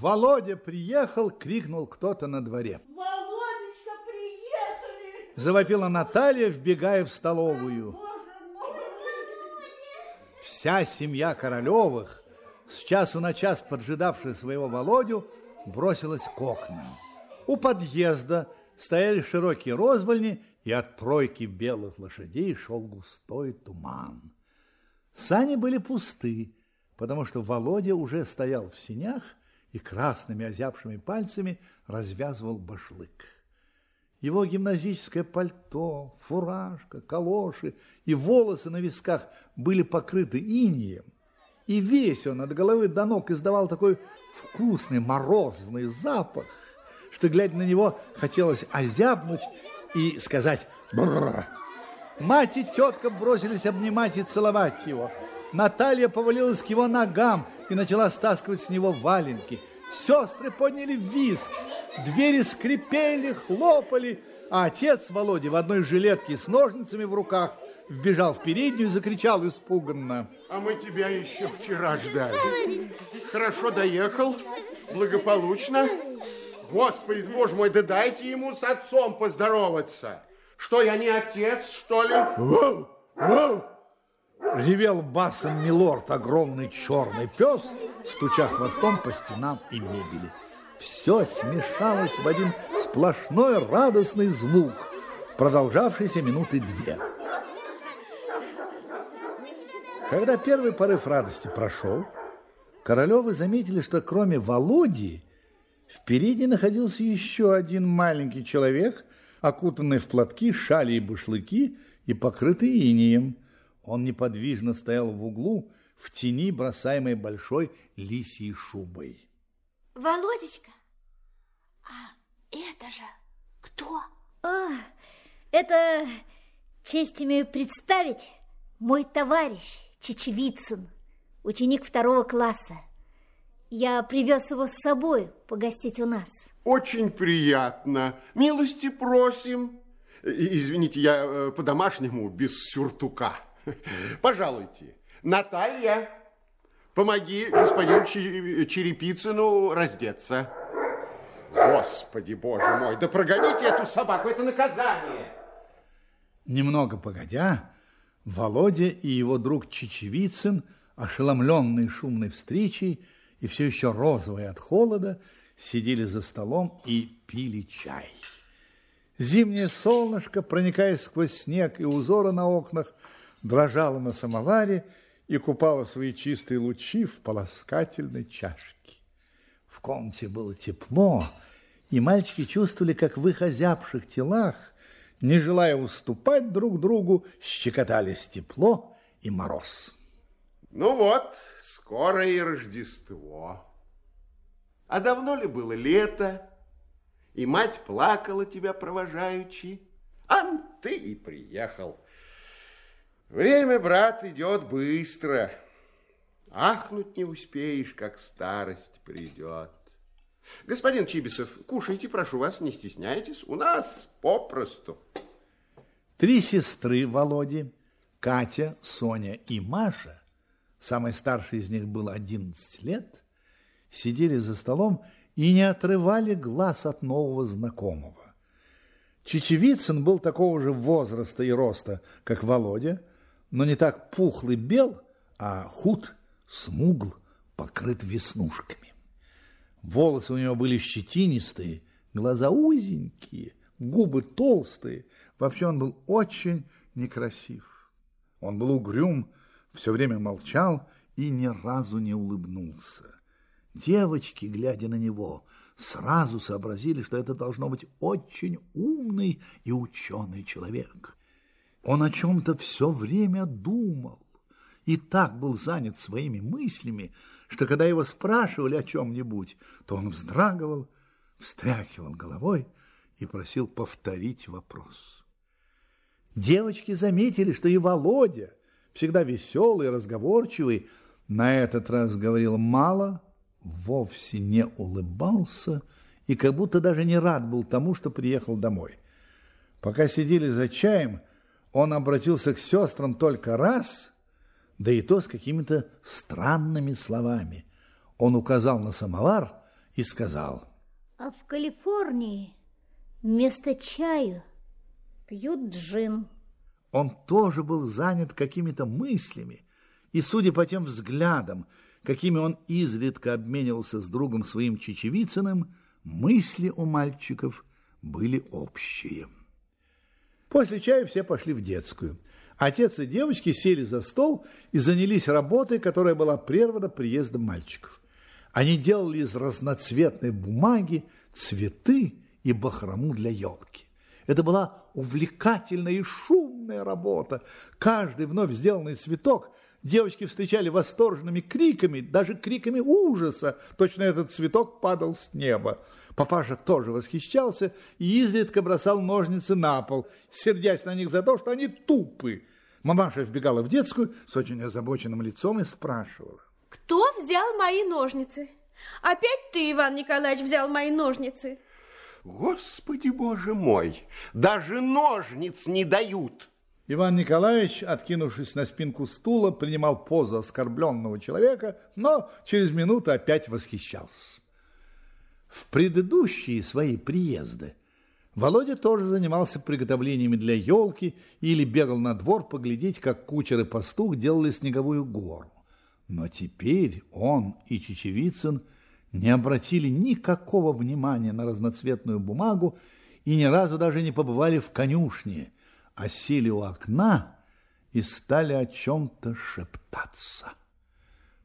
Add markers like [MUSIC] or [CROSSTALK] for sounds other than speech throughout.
Володя приехал, крикнул кто-то на дворе. Володечка, приехали! Завопила Наталья, вбегая в столовую. Вся семья Королевых, с часу на час поджидавшая своего Володю, бросилась к окнам. У подъезда стояли широкие розвольни, и от тройки белых лошадей шел густой туман. Сани были пусты, потому что Володя уже стоял в синях и красными озябшими пальцами развязывал башлык. Его гимназическое пальто, фуражка, калоши и волосы на висках были покрыты инием, и весь он от головы до ног издавал такой вкусный морозный запах, что, глядя на него, хотелось озябнуть и сказать «брррр». Мать и тетка бросились обнимать и целовать его. Наталья повалилась к его ногам и начала стаскивать с него валенки. Сестры подняли визг, двери скрипели, хлопали, а отец Володи в одной жилетке с ножницами в руках вбежал в переднюю и закричал испуганно. А мы тебя еще вчера ждали. Хорошо доехал, благополучно. Господи, боже мой, да дайте ему с отцом поздороваться. Что, я не отец, что ли? Воу! Воу! Ревел басом милорд, огромный черный пес, стуча хвостом по стенам и мебели. Все смешалось в один сплошной радостный звук, продолжавшийся минуты две. Когда первый порыв радости прошел, Королевы заметили, что кроме Володи впереди находился еще один маленький человек, окутанный в платки, шали и бушлыки и покрытый инием. Он неподвижно стоял в углу, в тени, бросаемой большой лисьей шубой. Володечка, а это же кто? О, это честь имею представить мой товарищ Чечевицын, ученик второго класса. Я привез его с собой погостить у нас. Очень приятно. Милости просим. Извините, я э, по-домашнему, без сюртука. Пожалуйте. Наталья, помоги господину Черепицыну раздеться. Господи, боже мой, да прогоните эту собаку, это наказание. Немного погодя, Володя и его друг Чечевицын, ошеломленные шумной встречей и все еще розовые от холода, сидели за столом и пили чай. Зимнее солнышко, проникая сквозь снег и узоры на окнах, дрожало на самоваре и купало свои чистые лучи в полоскательной чашке. В комнате было тепло, и мальчики чувствовали, как в их озябших телах, не желая уступать друг другу, щекотались тепло и мороз. Ну вот, скоро и Рождество. А давно ли было лето, и мать плакала тебя провожаючи, а ты и приехал. Время, брат, идет быстро. Ахнуть не успеешь, как старость придет. Господин Чибисов, кушайте, прошу вас, не стесняйтесь, у нас попросту. Три сестры Володи, Катя, Соня и Маша, самой старшей из них было 11 лет, сидели за столом и не отрывали глаз от нового знакомого. Чечевицын был такого же возраста и роста, как Володя, но не так пухлый бел, а худ, смугл, покрыт веснушками. Волосы у него были щетинистые, глаза узенькие, губы толстые. Вообще он был очень некрасив. Он был угрюм, все время молчал и ни разу не улыбнулся. Девочки, глядя на него, сразу сообразили, что это должно быть очень умный и ученый человек. Он о чем-то все время думал и так был занят своими мыслями, что когда его спрашивали о чем-нибудь, то он вздрагивал, встряхивал головой и просил повторить вопрос. Девочки заметили, что и Володя, всегда веселый, разговорчивый, на этот раз говорил мало, вовсе не улыбался и как будто даже не рад был тому, что приехал домой. Пока сидели за чаем, он обратился к сестрам только раз, да и то с какими-то странными словами. Он указал на самовар и сказал. А в Калифорнии вместо чаю пьют джин. Он тоже был занят какими-то мыслями, и, судя по тем взглядам, какими он изредка обменивался с другом своим Чечевицыным, мысли у мальчиков были общие. После чая все пошли в детскую. Отец и девочки сели за стол и занялись работой, которая была прервана приездом мальчиков. Они делали из разноцветной бумаги цветы и бахрому для елки. Это была увлекательная и шумная работа. Каждый вновь сделанный цветок девочки встречали восторженными криками, даже криками ужаса. Точно этот цветок падал с неба. Папаша тоже восхищался и изредка бросал ножницы на пол, сердясь на них за то, что они тупы. Мамаша вбегала в детскую с очень озабоченным лицом и спрашивала. Кто взял мои ножницы? Опять ты, Иван Николаевич, взял мои ножницы? Господи, боже мой, даже ножниц не дают. Иван Николаевич, откинувшись на спинку стула, принимал позу оскорбленного человека, но через минуту опять восхищался. В предыдущие свои приезды Володя тоже занимался приготовлениями для елки или бегал на двор поглядеть, как кучер и пастух делали снеговую гору. Но теперь он и Чечевицын не обратили никакого внимания на разноцветную бумагу и ни разу даже не побывали в конюшне, а сели у окна и стали о чем-то шептаться.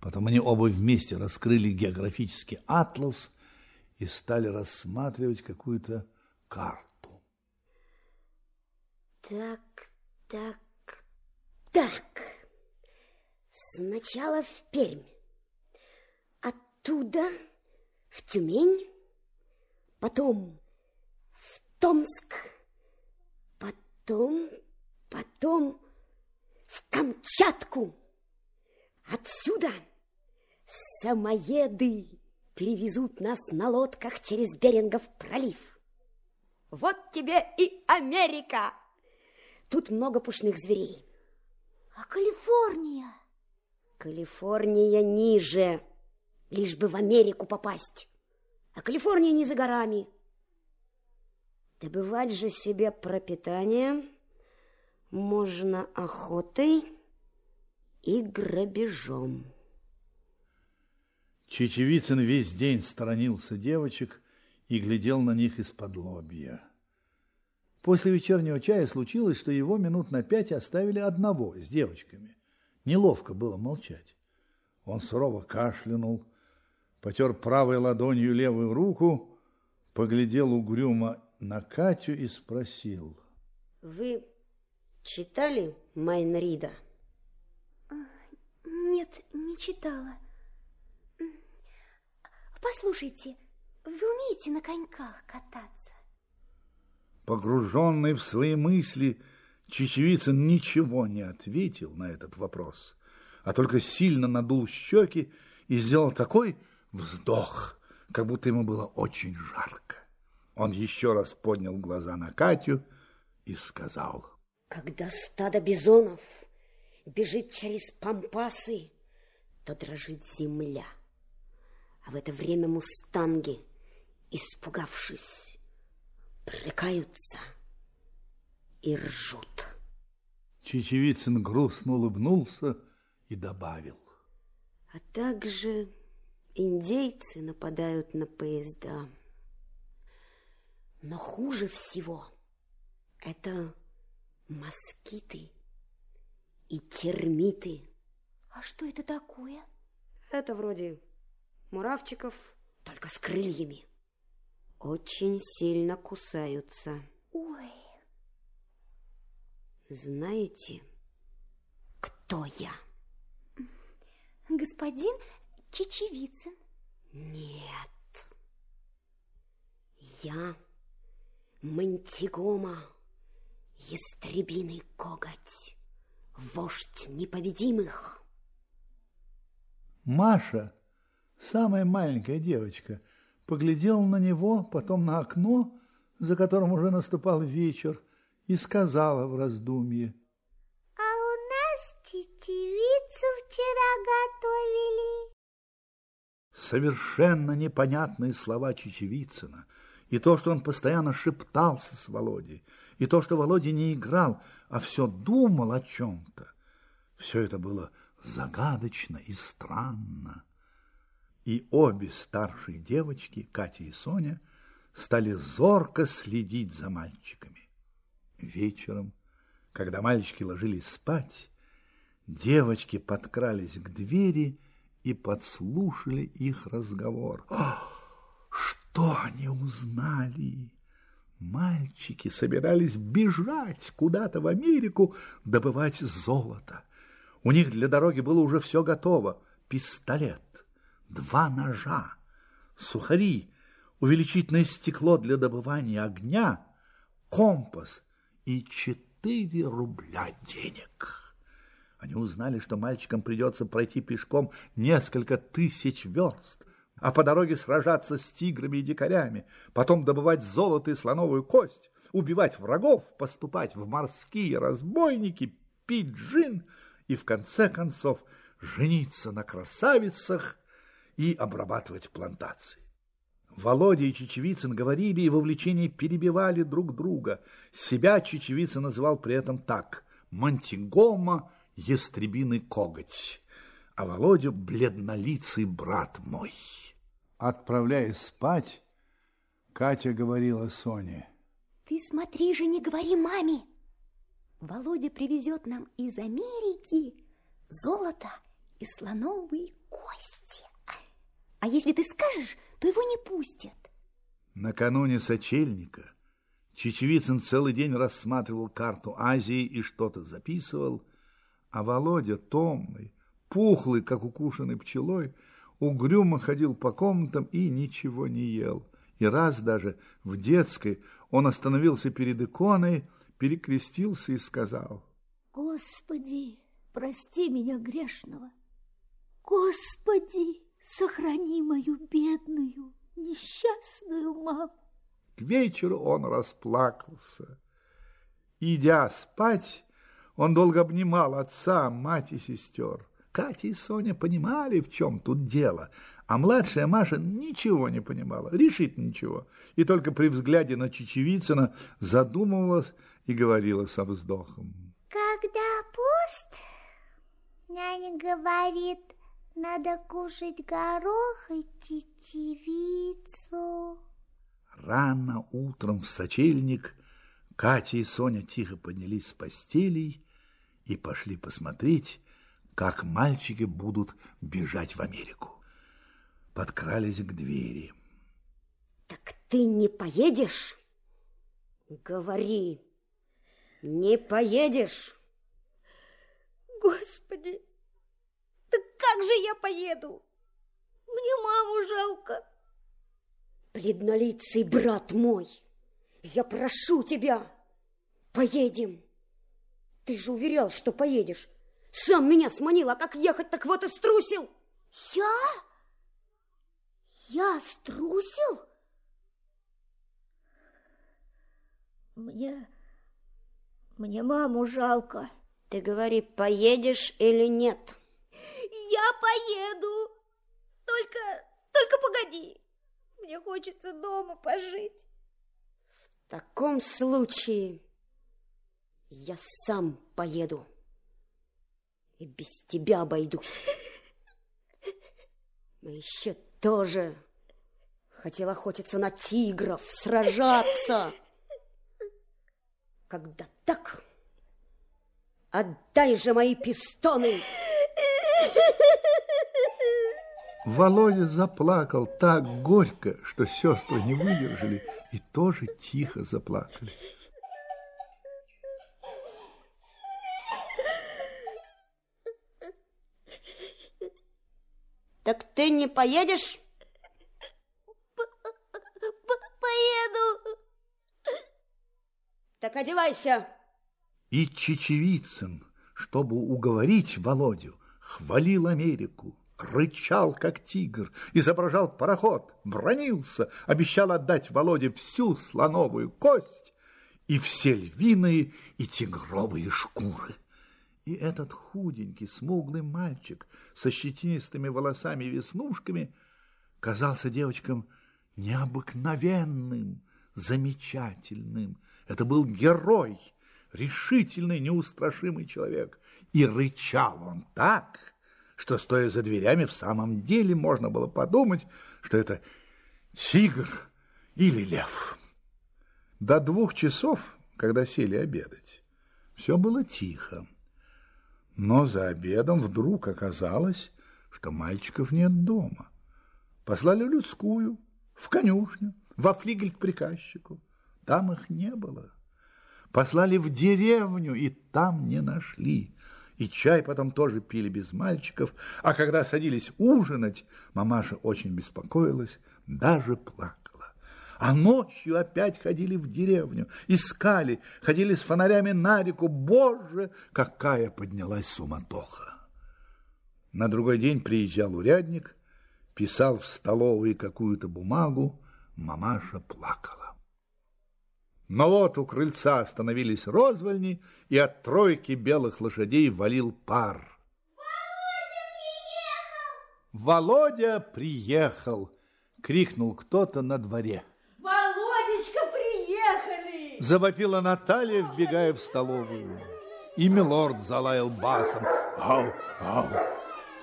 Потом они оба вместе раскрыли географический атлас и стали рассматривать какую-то карту. Так, так, так. Сначала в Пермь. Оттуда в Тюмень, потом в Томск, потом, потом в Камчатку. Отсюда самоеды перевезут нас на лодках через Берингов пролив. Вот тебе и Америка! Тут много пушных зверей. А Калифорния? Калифорния ниже лишь бы в Америку попасть. А Калифорния не за горами. Добывать же себе пропитание можно охотой и грабежом. Чечевицын весь день сторонился девочек и глядел на них из-под лобья. После вечернего чая случилось, что его минут на пять оставили одного с девочками. Неловко было молчать. Он сурово кашлянул, потер правой ладонью левую руку, поглядел угрюмо на Катю и спросил. Вы читали Майнрида? Нет, не читала. Послушайте, вы умеете на коньках кататься? Погруженный в свои мысли, Чечевицын ничего не ответил на этот вопрос, а только сильно надул щеки и сделал такой вздох, как будто ему было очень жарко. Он еще раз поднял глаза на Катю и сказал. Когда стадо бизонов бежит через пампасы, то дрожит земля. А в это время мустанги, испугавшись, прыкаются и ржут. Чечевицын грустно улыбнулся и добавил. А также Индейцы нападают на поезда. Но хуже всего это москиты и термиты. А что это такое? Это вроде муравчиков, только с крыльями. Очень сильно кусаются. Ой. Знаете, кто я? Господин Чечевицын. Нет. Я Мантигома, ястребиный коготь, вождь непобедимых. Маша, самая маленькая девочка, поглядела на него, потом на окно, за которым уже наступал вечер, и сказала в раздумье. А у нас чечевицу вчера готовили. Совершенно непонятные слова Чечевицына, и то, что он постоянно шептался с Володей, и то, что Володя не играл, а все думал о чем-то, все это было загадочно и странно. И обе старшие девочки, Катя и Соня, стали зорко следить за мальчиками. Вечером, когда мальчики ложились спать, девочки подкрались к двери и подслушали их разговор. Ах, что они узнали? Мальчики собирались бежать куда-то в Америку, добывать золото. У них для дороги было уже все готово. Пистолет, два ножа, сухари, увеличительное стекло для добывания огня, компас и четыре рубля денег. Они узнали, что мальчикам придется пройти пешком несколько тысяч верст, а по дороге сражаться с тиграми и дикарями, потом добывать золото и слоновую кость, убивать врагов, поступать в морские разбойники, пить джин и, в конце концов, жениться на красавицах и обрабатывать плантации. Володя и Чечевицын говорили и в увлечении перебивали друг друга. Себя Чечевицын называл при этом так – Монтигома, ястребиный коготь, а Володю – бледнолицый брат мой. Отправляясь спать, Катя говорила Соне. Ты смотри же, не говори маме. Володя привезет нам из Америки золото и слоновые кости. А если ты скажешь, то его не пустят. Накануне сочельника Чечевицын целый день рассматривал карту Азии и что-то записывал, а Володя, томный, пухлый, как укушенный пчелой, угрюмо ходил по комнатам и ничего не ел. И раз даже в детской он остановился перед иконой, перекрестился и сказал, «Господи, прости меня грешного! Господи!» Сохрани мою бедную, несчастную маму. К вечеру он расплакался. Идя спать, он долго обнимал отца, мать и сестер. Катя и Соня понимали, в чем тут дело, а младшая Маша ничего не понимала, решит ничего, и только при взгляде на Чечевицына задумывалась и говорила со вздохом. Когда пост, няня говорит, надо кушать горох и тетивицу. Рано утром в сочельник Катя и Соня тихо поднялись с постелей и пошли посмотреть, как мальчики будут бежать в Америку. Подкрались к двери. Так ты не поедешь? Говори, не поедешь? Господи, как же я поеду? Мне маму жалко. Бледнолицый брат мой, я прошу тебя, поедем. Ты же уверял, что поедешь. Сам меня сманил, а как ехать, так вот и струсил. Я? Я струсил? Мне... Мне маму жалко. Ты говори, поедешь или нет? Я поеду. Только, только погоди. Мне хочется дома пожить. В таком случае я сам поеду. И без тебя обойдусь. [LAUGHS] Мы еще тоже хотел охотиться на тигров, сражаться. Когда так, отдай же мои пистоны. Володя заплакал так горько, что сестры не выдержали и тоже тихо заплакали. Так ты не поедешь? Поеду. Так одевайся. И Чечевицын, чтобы уговорить Володю, хвалил Америку, рычал, как тигр, изображал пароход, бронился, обещал отдать Володе всю слоновую кость и все львиные и тигровые шкуры. И этот худенький, смуглый мальчик со щетинистыми волосами и веснушками казался девочкам необыкновенным, замечательным. Это был герой, решительный, неустрашимый человек. И рычал он так, что, стоя за дверями, в самом деле можно было подумать, что это тигр или лев. До двух часов, когда сели обедать, все было тихо. Но за обедом вдруг оказалось, что мальчиков нет дома. Послали в людскую, в конюшню, во флигель к приказчику. Там их не было. Послали в деревню, и там не нашли. И чай потом тоже пили без мальчиков. А когда садились ужинать, мамаша очень беспокоилась, даже плакала. А ночью опять ходили в деревню, искали, ходили с фонарями на реку. Боже, какая поднялась суматоха! На другой день приезжал урядник, писал в столовой какую-то бумагу, мамаша плакала. Но вот у крыльца остановились розвольни, и от тройки белых лошадей валил пар. «Володя приехал!» «Володя приехал!» — крикнул кто-то на дворе. Завопила Наталья, вбегая в столовую. И милорд залаял басом. «Ау, ау!»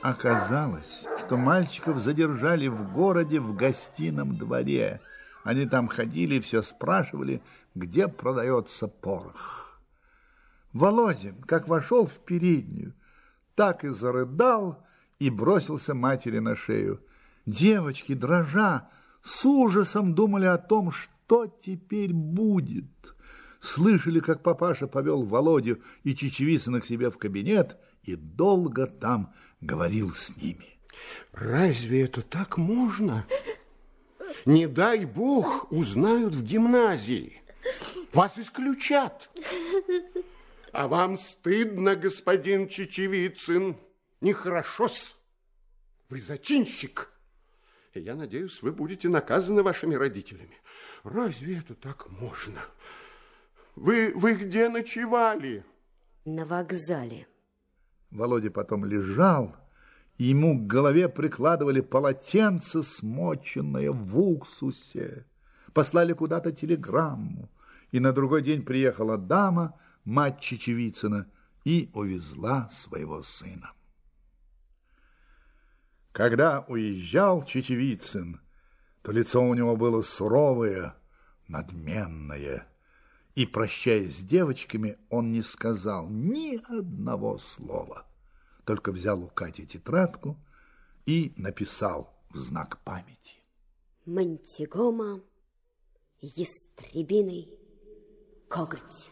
Оказалось, что мальчиков задержали в городе в гостином дворе. Они там ходили и все спрашивали, где продается порох. Володя, как вошел в переднюю, так и зарыдал и бросился матери на шею. Девочки, дрожа, с ужасом думали о том, что теперь будет. Слышали, как папаша повел Володю и Чечевицына к себе в кабинет и долго там говорил с ними. Разве это так можно? Не дай бог узнают в гимназии. Вас исключат. А вам стыдно, господин Чечевицын? Нехорошо-с. Вы зачинщик. И я надеюсь, вы будете наказаны вашими родителями. Разве это так можно? Вы, вы где ночевали? На вокзале. Володя потом лежал, и ему к голове прикладывали полотенце, смоченное в уксусе. Послали куда-то телеграмму, и на другой день приехала дама, мать Чечевицына, и увезла своего сына. Когда уезжал Чечевицын, то лицо у него было суровое, надменное, и, прощаясь с девочками, он не сказал ни одного слова, только взял у Кати тетрадку и написал в знак памяти. Мантигома, ястребиный коготь.